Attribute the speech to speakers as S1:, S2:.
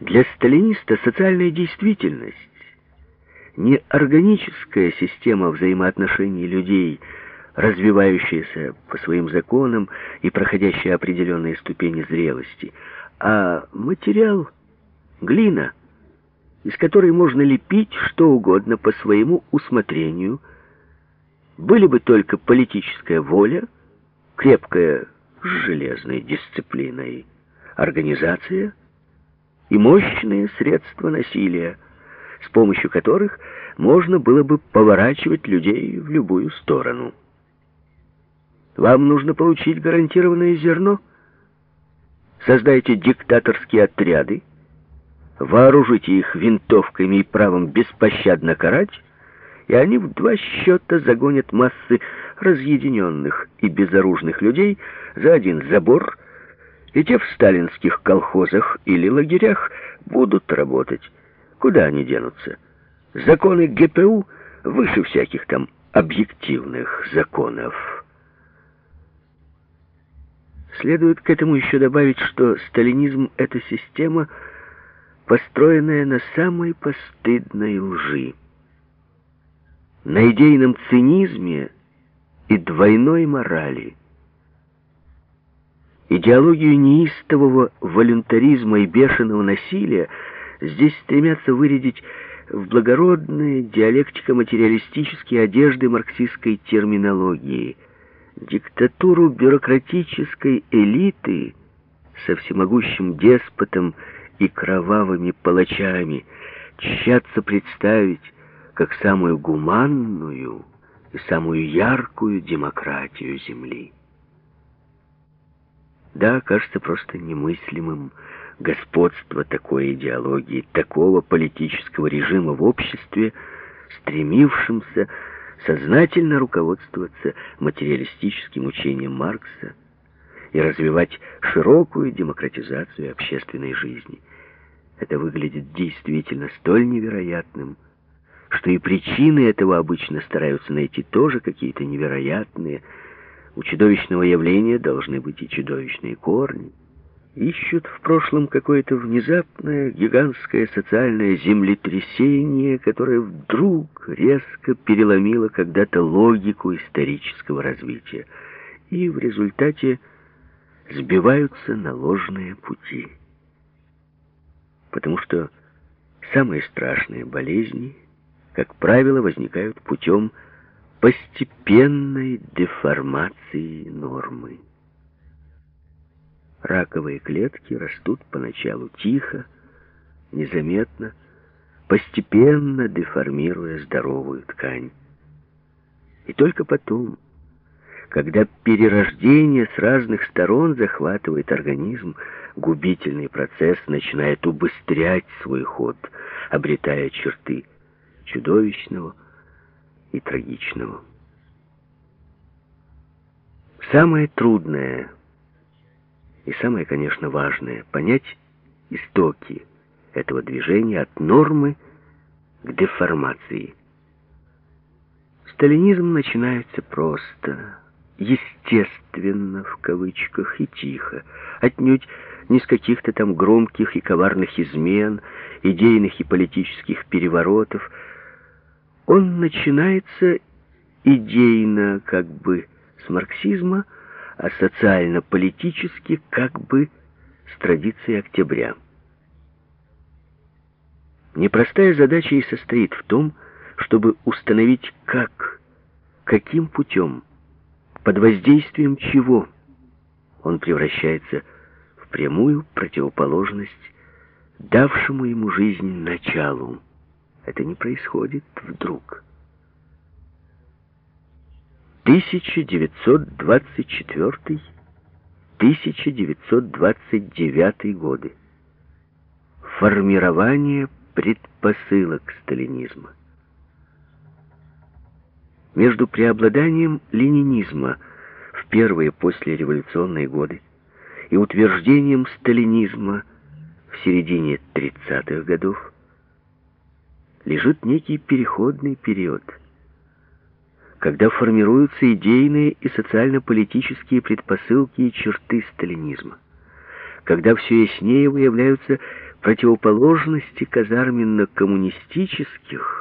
S1: Для сталиниста социальная действительность, не органическая система взаимоотношений людей, развивающаяся по своим законам и проходящая определенные ступени зрелости, а материал — глина, из которой можно лепить что угодно по своему усмотрению, были бы только политическая воля, крепкая с железной дисциплиной организация и мощные средства насилия, с помощью которых можно было бы поворачивать людей в любую сторону. Вам нужно получить гарантированное зерно? Создайте диктаторские отряды, вооружите их винтовками и правом беспощадно карать, и они в два счета загонят массы разъединенных и безоружных людей за один забор, и те в сталинских колхозах или лагерях будут работать. Куда они денутся? Законы ГПУ выше всяких там объективных законов. Следует к этому еще добавить, что сталинизм — это система, построенная на самой постыдной лжи, на идейном цинизме и двойной морали. Идеологию неистового волюнтаризма и бешеного насилия здесь стремятся вырядить в благородные диалектико-материалистические одежды марксистской терминологии. Диктатуру бюрократической элиты со всемогущим деспотом и кровавыми палачами тщатся представить как самую гуманную и самую яркую демократию Земли. Да, кажется просто немыслимым господство такой идеологии, такого политического режима в обществе, стремившимся сознательно руководствоваться материалистическим учением Маркса и развивать широкую демократизацию общественной жизни. Это выглядит действительно столь невероятным, что и причины этого обычно стараются найти тоже какие-то невероятные. У чудовищного явления должны быть и чудовищные корни. Ищут в прошлом какое-то внезапное гигантское социальное землетрясение, которое вдруг резко переломило когда-то логику исторического развития. И в результате сбиваются на ложные пути. Потому что самые страшные болезни — как правило, возникают путем постепенной деформации нормы. Раковые клетки растут поначалу тихо, незаметно, постепенно деформируя здоровую ткань. И только потом, когда перерождение с разных сторон захватывает организм, губительный процесс начинает убыстрять свой ход, обретая черты чудовищного и трагичного. Самое трудное и самое, конечно, важное — понять истоки этого движения от нормы к деформации. Сталинизм начинается просто, естественно, в кавычках, и тихо, отнюдь не с каких-то там громких и коварных измен, идейных и политических переворотов, он начинается идейно как бы с марксизма, а социально-политически как бы с традиции октября. Непростая задача и состоит в том, чтобы установить как, каким путем, под воздействием чего он превращается в прямую противоположность давшему ему жизнь началу. Это не происходит вдруг. 1924-1929 годы. Формирование предпосылок сталинизма. Между преобладанием ленинизма в первые послереволюционные годы и утверждением сталинизма в середине 30-х годов лежит некий переходный период, когда формируются идейные и социально-политические предпосылки и черты сталинизма, когда все яснее выявляются противоположности казарменно-коммунистических,